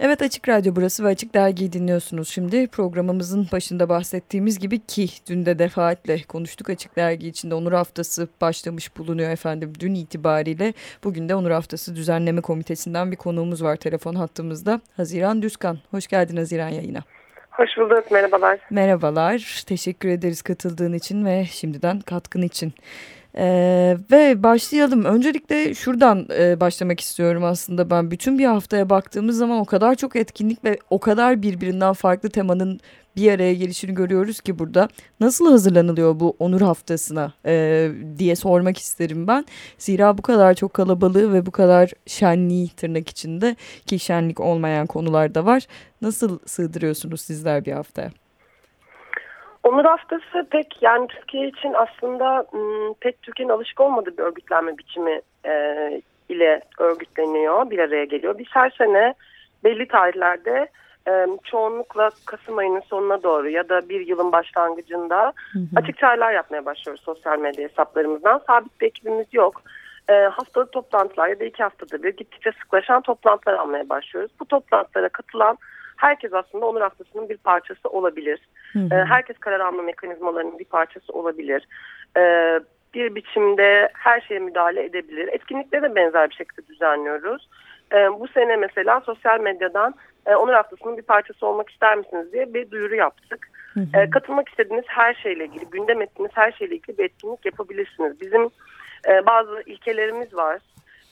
Evet Açık Radyo burası ve Açık Dergi'yi dinliyorsunuz şimdi. Programımızın başında bahsettiğimiz gibi ki dün de defaatle konuştuk Açık Dergi içinde Onur Haftası başlamış bulunuyor efendim dün itibariyle. Bugün de Onur Haftası Düzenleme Komitesi'nden bir konuğumuz var telefon hattımızda. Haziran Düzkan. Hoş geldin Haziran yayına. Hoş bulduk merhabalar. Merhabalar teşekkür ederiz katıldığın için ve şimdiden katkın için. Ee, ve başlayalım. Öncelikle şuradan e, başlamak istiyorum aslında ben. Bütün bir haftaya baktığımız zaman o kadar çok etkinlik ve o kadar birbirinden farklı temanın bir araya gelişini görüyoruz ki burada. Nasıl hazırlanılıyor bu Onur Haftası'na e, diye sormak isterim ben. Zira bu kadar çok kalabalığı ve bu kadar şenliği tırnak içinde ki şenlik olmayan konular da var. Nasıl sığdırıyorsunuz sizler bir haftaya? Onur Haftası pek yani Türkiye için aslında pek Türkiye'nin alışık olmadığı bir örgütlenme biçimi e, ile örgütleniyor, bir araya geliyor. Biz her sene belli tarihlerde e, çoğunlukla Kasım ayının sonuna doğru ya da bir yılın başlangıcında hı hı. açık çağrılar yapmaya başlıyoruz sosyal medya hesaplarımızdan. Sabit bir ekibimiz yok. E, haftalık toplantılar ya da iki haftada bir gittikçe sıklaşan toplantılar almaya başlıyoruz. Bu toplantılara katılan herkes aslında Onur Haftası'nın bir parçası olabilir. Hı hı. Ee, herkes karar alma mekanizmalarının bir parçası olabilir. Ee, bir biçimde her şeye müdahale edebilir. Etkinlikleri de benzer bir şekilde düzenliyoruz. Ee, bu sene mesela sosyal medyadan e, Onur Haftası'nın bir parçası olmak ister misiniz diye bir duyuru yaptık. Hı hı. katılmak istediğiniz her şeyle ilgili, gündem ettiğiniz her şeyle ilgili bir etkinlik yapabilirsiniz. Bizim e, bazı ilkelerimiz var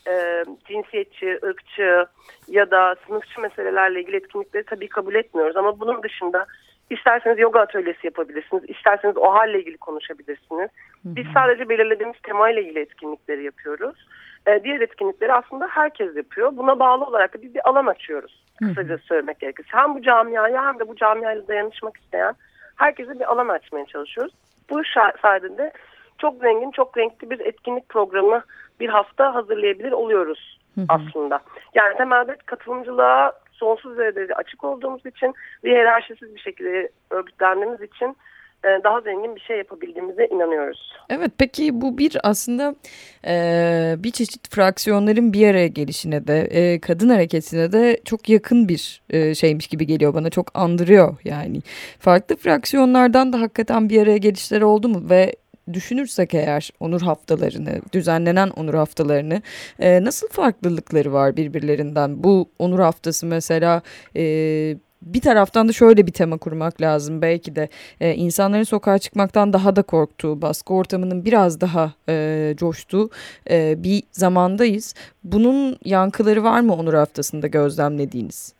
e, cinsiyetçi, ırkçı ya da sınıfçı meselelerle ilgili etkinlikleri tabii kabul etmiyoruz. Ama bunun dışında isterseniz yoga atölyesi yapabilirsiniz, isterseniz o halle ilgili konuşabilirsiniz. Biz sadece belirlediğimiz temayla ilgili etkinlikleri yapıyoruz. Ee, diğer etkinlikleri aslında herkes yapıyor. Buna bağlı olarak da biz bir alan açıyoruz. Kısaca söylemek gerekirse. Hem bu camiaya hem de bu camiayla dayanışmak isteyen herkese bir alan açmaya çalışıyoruz. Bu sayede çok zengin, çok renkli bir etkinlik programı bir hafta hazırlayabilir oluyoruz aslında. Yani temelde katılımcılığa sonsuz derecede açık olduğumuz için ve hiyerarşisiz bir şekilde örgütlendiğimiz için e, daha zengin bir şey yapabildiğimize inanıyoruz. Evet peki bu bir aslında e, bir çeşit fraksiyonların bir araya gelişine de e, kadın hareketine de çok yakın bir e, şeymiş gibi geliyor bana çok andırıyor yani. Farklı fraksiyonlardan da hakikaten bir araya gelişleri oldu mu ve düşünürsek eğer onur haftalarını, düzenlenen onur haftalarını e, nasıl farklılıkları var birbirlerinden? Bu onur haftası mesela e, bir taraftan da şöyle bir tema kurmak lazım belki de e, insanların sokağa çıkmaktan daha da korktuğu, baskı ortamının biraz daha e, coştuğu e, bir zamandayız. Bunun yankıları var mı Onur Haftası'nda gözlemlediğiniz?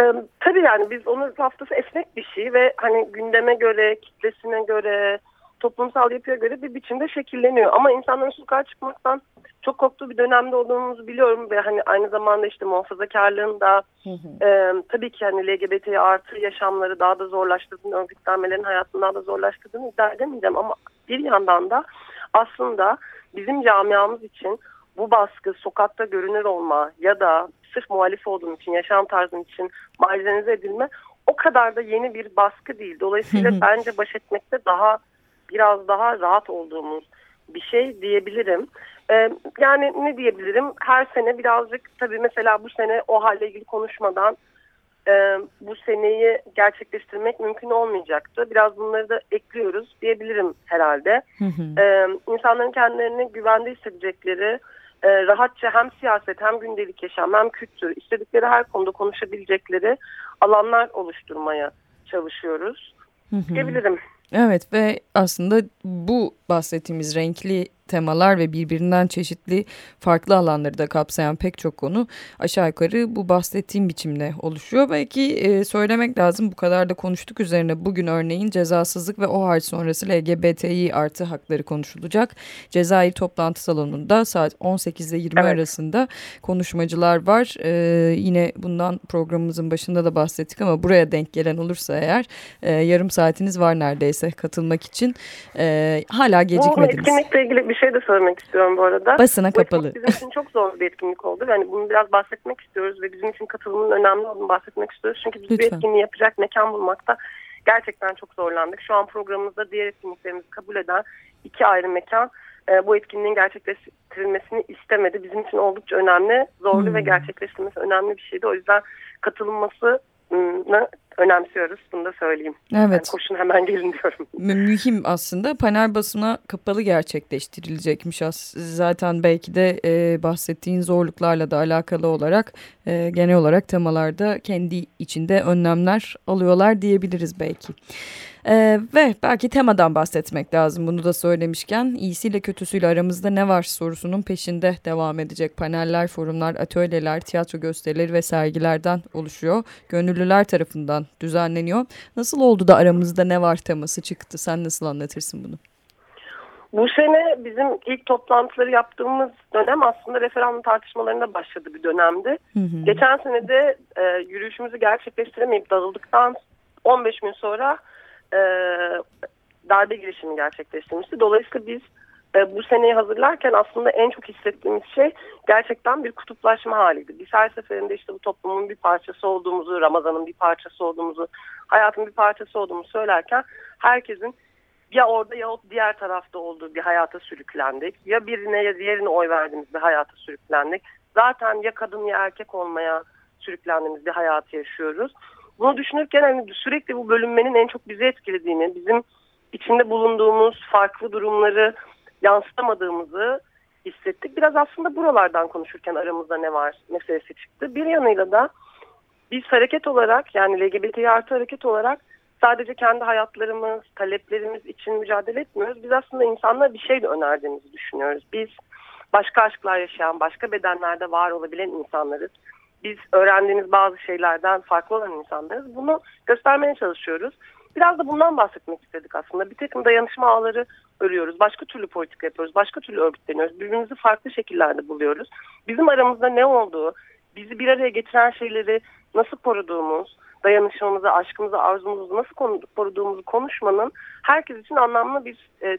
Ee, tabii yani biz Onur Haftası esnek bir şey ve hani gündeme göre, kitlesine göre, toplumsal yapıya göre bir biçimde şekilleniyor. Ama insanların sokağa çıkmaktan çok korktuğu bir dönemde olduğumuzu biliyorum ve hani aynı zamanda işte muhafazakarlığın da e, tabii ki hani LGBT artı yaşamları daha da zorlaştırdığını, örgütlenmelerin hayatını daha da zorlaştırdığını iddia edemeyeceğim ama bir yandan da aslında bizim camiamız için bu baskı sokakta görünür olma ya da sırf muhalif olduğun için, yaşam tarzın için marjinalize edilme o kadar da yeni bir baskı değil. Dolayısıyla bence baş etmekte daha biraz daha rahat olduğumuz bir şey diyebilirim. Ee, yani ne diyebilirim? Her sene birazcık tabii mesela bu sene o halle ilgili konuşmadan e, bu seneyi gerçekleştirmek mümkün olmayacaktı. Biraz bunları da ekliyoruz diyebilirim herhalde. Hı hı. Ee, insanların kendilerini güvende hissedecekleri, e, rahatça hem siyaset hem gündelik yaşam hem kültür istedikleri her konuda konuşabilecekleri alanlar oluşturmaya çalışıyoruz hı hı. diyebilirim. Evet ve aslında bu bahsettiğimiz renkli temalar ve birbirinden çeşitli farklı alanları da kapsayan pek çok konu aşağı yukarı bu bahsettiğim biçimde oluşuyor. Belki e, söylemek lazım bu kadar da konuştuk üzerine bugün örneğin cezasızlık ve o harç sonrası LGBTİ artı hakları konuşulacak. Cezayir toplantı salonunda saat 18 ile 20 evet. arasında konuşmacılar var. E, yine bundan programımızın başında da bahsettik ama buraya denk gelen olursa eğer e, yarım saatiniz var neredeyse katılmak için. E, hala gecikmediniz. Bu etkinlikle ilgili bir şey de söylemek istiyorum bu arada. Basına kapalı. Bu bizim için çok zor bir etkinlik oldu. Yani bunu biraz bahsetmek istiyoruz ve bizim için katılımın önemli olduğunu bahsetmek istiyoruz. Çünkü biz Lütfen. bir etkinliği yapacak mekan bulmakta gerçekten çok zorlandık. Şu an programımızda diğer etkinliklerimizi kabul eden iki ayrı mekan e, bu etkinliğin gerçekleştirilmesini istemedi. Bizim için oldukça önemli, zorlu hmm. ve gerçekleştirilmesi önemli bir şeydi. O yüzden katılınması önemsiyoruz. Bunu da söyleyeyim. Evet. Yani koşun hemen gelin diyorum. Mühim aslında. Panel basına kapalı gerçekleştirilecekmiş. Zaten belki de e, bahsettiğin zorluklarla da alakalı olarak e, genel olarak temalarda kendi içinde önlemler alıyorlar diyebiliriz belki. Ee, ve belki temadan bahsetmek lazım bunu da söylemişken iyisiyle kötüsüyle aramızda ne var sorusunun peşinde devam edecek paneller, forumlar, atölyeler, tiyatro gösterileri ve sergilerden oluşuyor. Gönüllüler tarafından düzenleniyor. Nasıl oldu da aramızda ne var teması çıktı? Sen nasıl anlatırsın bunu? Bu sene bizim ilk toplantıları yaptığımız dönem aslında referandum tartışmalarında başladı bir dönemdi. Hı hı. Geçen sene de e, yürüyüşümüzü gerçekleştiremeyip dağıldıktan 15 gün sonra e, darbe girişimi gerçekleştirmişti. Dolayısıyla biz e, bu seneyi hazırlarken aslında en çok hissettiğimiz şey gerçekten bir kutuplaşma haliydi. Biz her seferinde işte bu toplumun bir parçası olduğumuzu, Ramazan'ın bir parçası olduğumuzu, hayatın bir parçası olduğumuzu söylerken herkesin ya orada ya diğer tarafta olduğu bir hayata sürüklendik. Ya birine ya diğerine oy verdiğimiz bir hayata sürüklendik. Zaten ya kadın ya erkek olmaya sürüklendiğimiz bir hayatı yaşıyoruz. Bunu düşünürken hani sürekli bu bölünmenin en çok bizi etkilediğini, bizim içinde bulunduğumuz farklı durumları yansıtamadığımızı hissettik. Biraz aslında buralardan konuşurken aramızda ne var meselesi çıktı. Bir yanıyla da biz hareket olarak yani LGBT artı hareket olarak sadece kendi hayatlarımız, taleplerimiz için mücadele etmiyoruz. Biz aslında insanlara bir şey de önerdiğimizi düşünüyoruz. Biz başka aşklar yaşayan, başka bedenlerde var olabilen insanlarız biz öğrendiğimiz bazı şeylerden farklı olan insanlarız. Bunu göstermeye çalışıyoruz. Biraz da bundan bahsetmek istedik aslında. Bir takım dayanışma ağları örüyoruz. Başka türlü politika yapıyoruz. Başka türlü örgütleniyoruz. Birbirimizi farklı şekillerde buluyoruz. Bizim aramızda ne olduğu, bizi bir araya getiren şeyleri nasıl koruduğumuz, dayanışmamızı, aşkımızı, arzumuzu nasıl koruduğumuzu konuşmanın herkes için anlamlı bir e,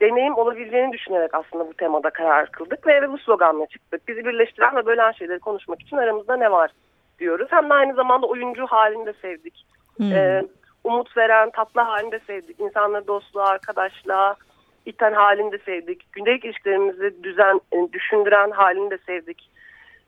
deneyim olabileceğini düşünerek aslında bu temada karar kıldık ve bu sloganla çıktık. Bizi birleştiren ve bölen şeyleri konuşmak için aramızda ne var diyoruz. Hem de aynı zamanda oyuncu halinde sevdik. Hmm. Ee, umut veren, tatlı halinde sevdik. İnsanları dostluğa, arkadaşlığa iten halinde sevdik. Gündelik ilişkilerimizi düzen, düşündüren halinde sevdik.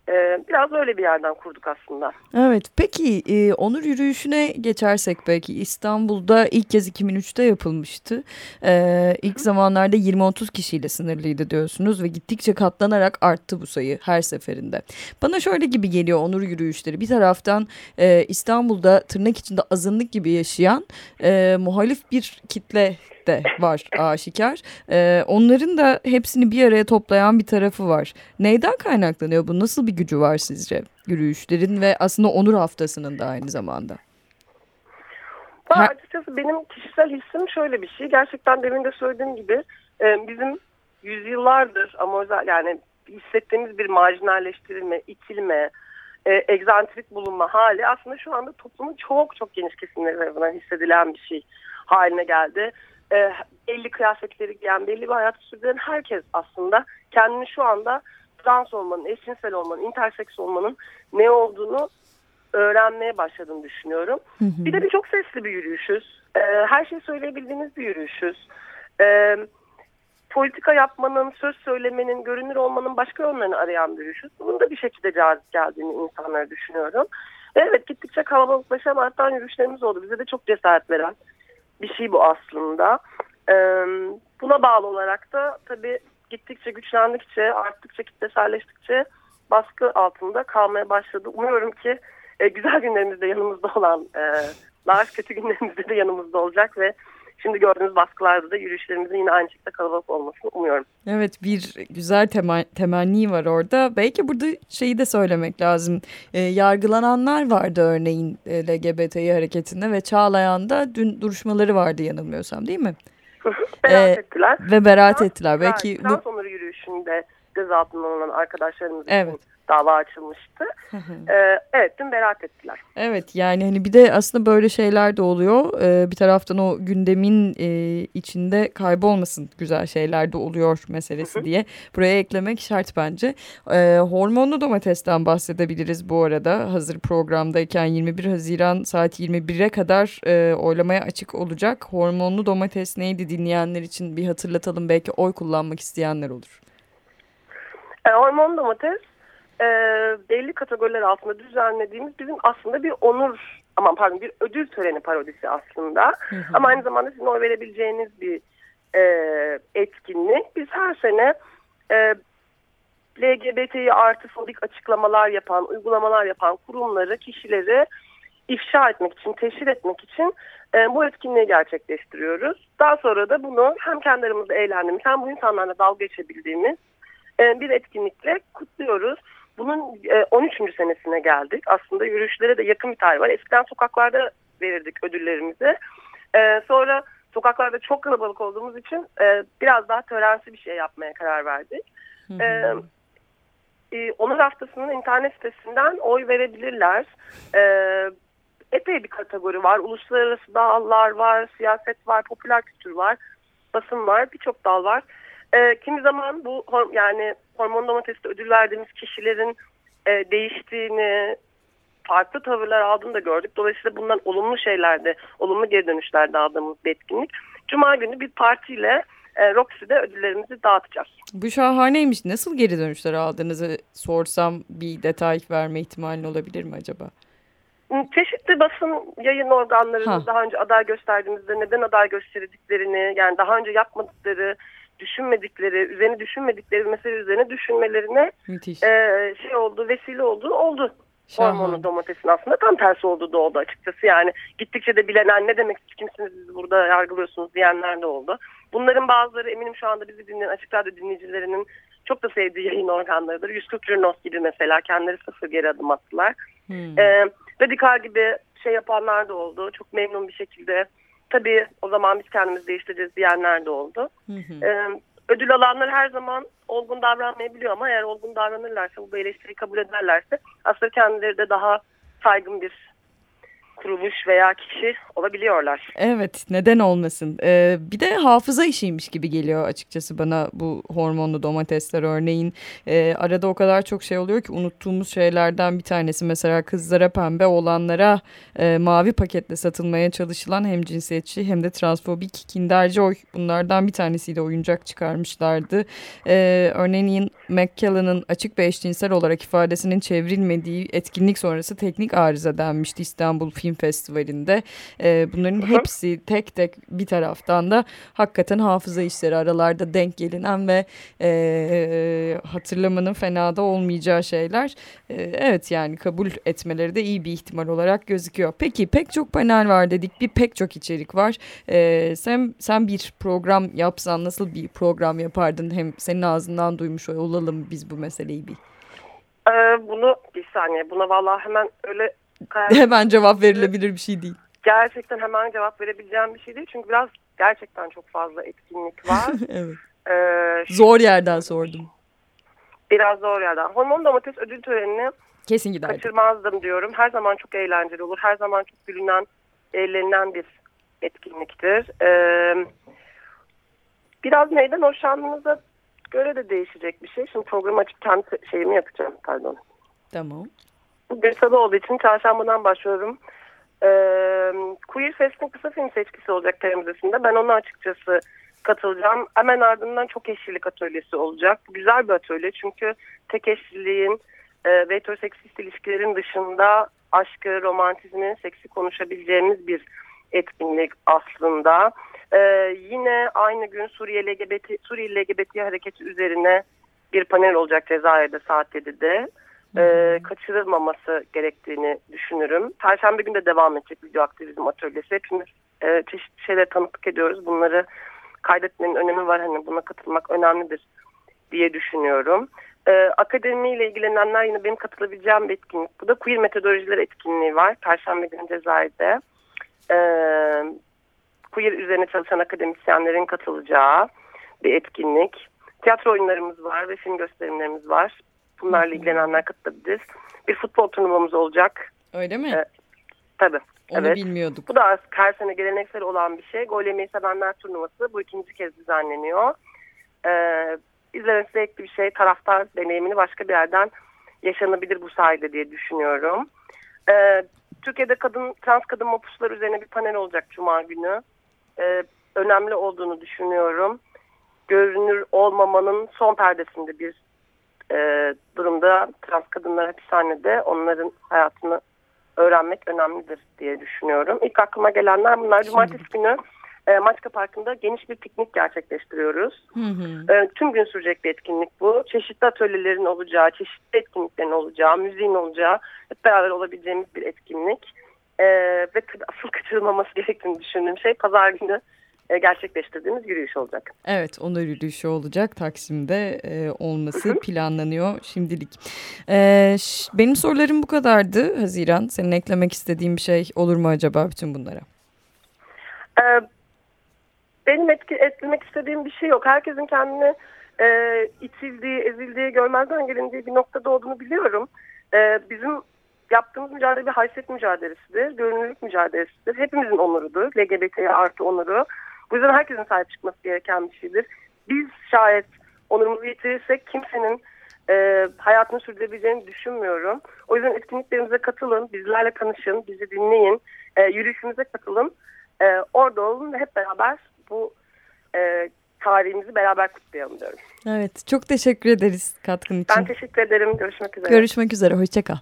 Ee, biraz öyle bir yerden kurduk aslında. Evet peki e, onur yürüyüşüne geçersek belki İstanbul'da ilk kez 2003'te yapılmıştı. Ee, ilk zamanlarda 20-30 kişiyle sınırlıydı diyorsunuz ve gittikçe katlanarak arttı bu sayı her seferinde. Bana şöyle gibi geliyor onur yürüyüşleri bir taraftan e, İstanbul'da tırnak içinde azınlık gibi yaşayan e, muhalif bir kitle de var aşikar. Ee, onların da hepsini bir araya toplayan bir tarafı var. Neyden kaynaklanıyor bu? Nasıl bir gücü var sizce yürüyüşlerin ve aslında onur haftasının da aynı zamanda? Ha, açıkçası benim kişisel hissim şöyle bir şey. Gerçekten demin de söylediğim gibi e, bizim yüzyıllardır ama özel yani hissettiğimiz bir marjinalleştirilme, itilme, e, egzantrik bulunma hali aslında şu anda toplumun çok çok geniş kesimleri tarafından hissedilen bir şey haline geldi e, belli kıyafetleri giyen, belli bir hayatı sürdüren herkes aslında kendini şu anda trans olmanın, eşcinsel olmanın, interseks olmanın ne olduğunu öğrenmeye başladığını düşünüyorum. Hı hı. Bir de bir çok sesli bir yürüyüşüz. E, her şeyi söyleyebildiğimiz bir yürüyüşüz. E, politika yapmanın, söz söylemenin, görünür olmanın başka yönlerini arayan bir yürüyüşüz. Bunun da bir şekilde cazip geldiğini insanlara düşünüyorum. Evet gittikçe kalabalıklaşan artan yürüyüşlerimiz oldu. Bize de çok cesaret veren, bir şey bu aslında. E, buna bağlı olarak da tabii gittikçe güçlendikçe, arttıkça, kitleselleştikçe baskı altında kalmaya başladı. Umuyorum ki e, güzel günlerimizde yanımızda olanlar, kötü günlerimizde de yanımızda olacak ve Şimdi gördüğünüz baskılarda da yürüyüşlerimizin yine aynı şekilde kalabalık olmasını umuyorum. Evet bir güzel tema, temenni var orada. Belki burada şeyi de söylemek lazım. E, yargılananlar vardı örneğin e, LGBTİ hareketinde ve Çağlayan'da dün duruşmaları vardı yanılmıyorsam değil mi? beraat ee, ettiler. Ve beraat ettiler. Belki bu... onları yürüyüşünde gözaltına alınan arkadaşlarımız evet. için dava açılmıştı. ee, evet dün beraat ettiler. Evet yani hani bir de aslında böyle şeyler de oluyor. Ee, bir taraftan o gündemin e, içinde kaybolmasın güzel şeyler de oluyor meselesi diye buraya eklemek şart bence. Ee, hormonlu domatesten bahsedebiliriz bu arada. Hazır programdayken 21 Haziran saat 21'e kadar e, oylamaya açık olacak. Hormonlu domates neydi dinleyenler için bir hatırlatalım belki oy kullanmak isteyenler olur. E, hormon domates e, belli kategoriler altında düzenlediğimiz bizim aslında bir onur aman pardon bir ödül töreni parodisi aslında. Hı hı. Ama aynı zamanda sizin oy verebileceğiniz bir e, etkinlik. Biz her sene e, LGBT'yi artı fobik açıklamalar yapan, uygulamalar yapan kurumları, kişileri ifşa etmek için, teşhir etmek için e, bu etkinliği gerçekleştiriyoruz. Daha sonra da bunu hem kendi aramızda eğlendiğimiz hem bu insanlarla dalga geçebildiğimiz e, bir etkinlikle kutluyoruz. Bunun e, 13. senesine geldik. Aslında yürüyüşlere de yakın bir tarih var. Eskiden sokaklarda verirdik ödüllerimizi. E, sonra sokaklarda çok kalabalık olduğumuz için e, biraz daha törensi bir şey yapmaya karar verdik. Hı e, e, Onur Haftası'nın internet sitesinden oy verebilirler. E, epey bir kategori var. Uluslararası dallar var, siyaset var, popüler kültür var, basın var, birçok dal var. E, kimi zaman bu yani hormon domatesinde ödül verdiğimiz kişilerin e, değiştiğini, farklı tavırlar aldığını da gördük. Dolayısıyla bundan olumlu şeylerde, olumlu geri dönüşlerde aldığımız bir etkinlik. Cuma günü bir partiyle e, Roxy'de ödüllerimizi dağıtacağız. Bu şahaneymiş. Nasıl geri dönüşler aldığınızı sorsam bir detay verme ihtimali olabilir mi acaba? Çeşitli basın yayın organlarımız daha önce aday gösterdiğimizde neden aday gösterdiklerini yani daha önce yapmadıkları düşünmedikleri, üzerine düşünmedikleri mesele üzerine düşünmelerine e, şey oldu, vesile oldu, oldu. Şahane. Hormonlu domatesin aslında tam tersi oldu da oldu açıkçası yani. Gittikçe de bilenen ne demek kimsiniz siz burada yargılıyorsunuz diyenler de oldu. Bunların bazıları eminim şu anda bizi dinleyen açık radyo dinleyicilerinin çok da sevdiği yayın organlarıdır. 140 Jurnos gibi mesela kendileri sıfır geri adım attılar. Hmm. Ee, radikal gibi şey yapanlar da oldu. Çok memnun bir şekilde tabii o zaman biz kendimiz değiştireceğiz diyenler de oldu. Hı hı. Ee, ödül alanlar her zaman olgun davranmayabiliyor ama eğer olgun davranırlarsa bu eleştiriyi kabul ederlerse aslında kendileri de daha saygın bir kuruluş veya kişi olabiliyorlar. Evet neden olmasın. Ee, bir de hafıza işiymiş gibi geliyor açıkçası bana bu hormonlu domatesler örneğin. Ee, arada o kadar çok şey oluyor ki unuttuğumuz şeylerden bir tanesi mesela kızlara pembe olanlara e, mavi paketle satılmaya çalışılan hem cinsiyetçi hem de transfobik Kinder Joy bunlardan bir tanesiyle oyuncak çıkarmışlardı. Ee, örneğin Ian McKellen'ın açık ve eşcinsel olarak ifadesinin çevrilmediği etkinlik sonrası teknik arıza denmişti İstanbul Film Festivali'nde. E, bunların -hı. hepsi tek tek bir taraftan da hakikaten hafıza işleri aralarda denk gelinen ve e, hatırlamanın fena da olmayacağı şeyler. E, evet yani kabul etmeleri de iyi bir ihtimal olarak gözüküyor. Peki pek çok panel var dedik. Bir pek çok içerik var. E, sen, sen bir program yapsan nasıl bir program yapardın? Hem senin ağzından duymuş olalım biz bu meseleyi bir. Ee, bunu bir saniye buna vallahi hemen öyle Hemen cevap verilebilir bir şey değil. Gerçekten hemen cevap verebileceğim bir şey değil. Çünkü biraz gerçekten çok fazla etkinlik var. evet. Ee, zor yerden sordum. Biraz zor yerden. Hormon domates ödül törenini Kesin giderdim. kaçırmazdım diyorum. Her zaman çok eğlenceli olur. Her zaman çok gülünen, eğlenilen bir etkinliktir. Ee, biraz neyden hoşlandığınıza göre de değişecek bir şey. Şimdi programı açıp kendi şeyimi yapacağım. Pardon. Tamam. Bugün salı olduğu için çarşambadan başlıyorum. Ee, Queer Fest'in kısa film seçkisi olacak Peri Müzesi'nde. Ben ona açıkçası katılacağım. Hemen ardından çok eşlilik atölyesi olacak. Güzel bir atölye çünkü tek eşliliğin e, ve heteroseksist ilişkilerin dışında aşkı, romantizmi, seksi konuşabileceğimiz bir etkinlik aslında. Ee, yine aynı gün Suriye LGBT, Suriye LGBT hareketi üzerine bir panel olacak Cezayir'de saat 7'de e, kaçırılmaması gerektiğini düşünürüm. Perşembe günü de devam edecek video aktivizm atölyesi. Hepimiz e, çeşitli şeylere tanıklık ediyoruz. Bunları kaydetmenin önemi var. Hani buna katılmak önemlidir diye düşünüyorum. E, akademiyle ilgilenenler yine benim katılabileceğim bir etkinlik. Bu da queer metodolojiler etkinliği var. Perşembe günü Cezayir'de. E, queer üzerine çalışan akademisyenlerin katılacağı bir etkinlik. Tiyatro oyunlarımız var ve film gösterimlerimiz var Bunlarla ilgilenenler katılabilir. Bir futbol turnuvamız olacak. Öyle mi? Ee, tabii. Onu evet. bilmiyorduk. Bu da her sene geleneksel olan bir şey. Gol yemeyi sevenler turnuvası bu ikinci kez düzenleniyor. Ee, izlemesi zevkli bir şey. Taraftar deneyimini başka bir yerden yaşanabilir bu sayede diye düşünüyorum. Ee, Türkiye'de kadın trans kadın mopuslar üzerine bir panel olacak Cuma günü. Ee, önemli olduğunu düşünüyorum. Görünür olmamanın son perdesinde bir e, durumda trans kadınlar hapishanede onların hayatını öğrenmek önemlidir diye düşünüyorum. İlk aklıma gelenler bunlar. Cumartesi günü e, Maçka Parkı'nda geniş bir piknik gerçekleştiriyoruz. Hı hı. E, tüm gün sürecek bir etkinlik bu. Çeşitli atölyelerin olacağı, çeşitli etkinliklerin olacağı, müziğin olacağı, hep beraber olabileceğimiz bir etkinlik. E, ve asıl kaçırılmaması gerektiğini düşündüğüm şey pazar günü e, gerçekleştirdiğimiz yürüyüş olacak. Evet, onur yürüyüşü olacak. Taksim'de e, olması planlanıyor şimdilik. E, benim sorularım bu kadardı Haziran. Senin eklemek istediğin bir şey olur mu acaba bütün bunlara? E, benim etki, etkilemek istediğim bir şey yok. Herkesin kendini e, itildiği, ezildiği, görmezden gelindiği bir noktada olduğunu biliyorum. E, bizim yaptığımız mücadele bir haysiyet mücadelesidir, görünürlük mücadelesidir. Hepimizin onurudur, LGBT artı onuru. Bu yüzden herkesin sahip çıkması gereken bir şeydir. Biz şayet onurumuzu yitirirsek kimsenin e, hayatını sürdürebileceğini düşünmüyorum. O yüzden etkinliklerimize katılın, bizlerle tanışın, bizi dinleyin, e, yürüyüşümüze katılın. E, orada olun ve hep beraber bu e, tarihimizi beraber kutlayalım diyorum. Evet, çok teşekkür ederiz katkın için. Ben teşekkür ederim. Görüşmek üzere. Görüşmek üzere, hoşçakal.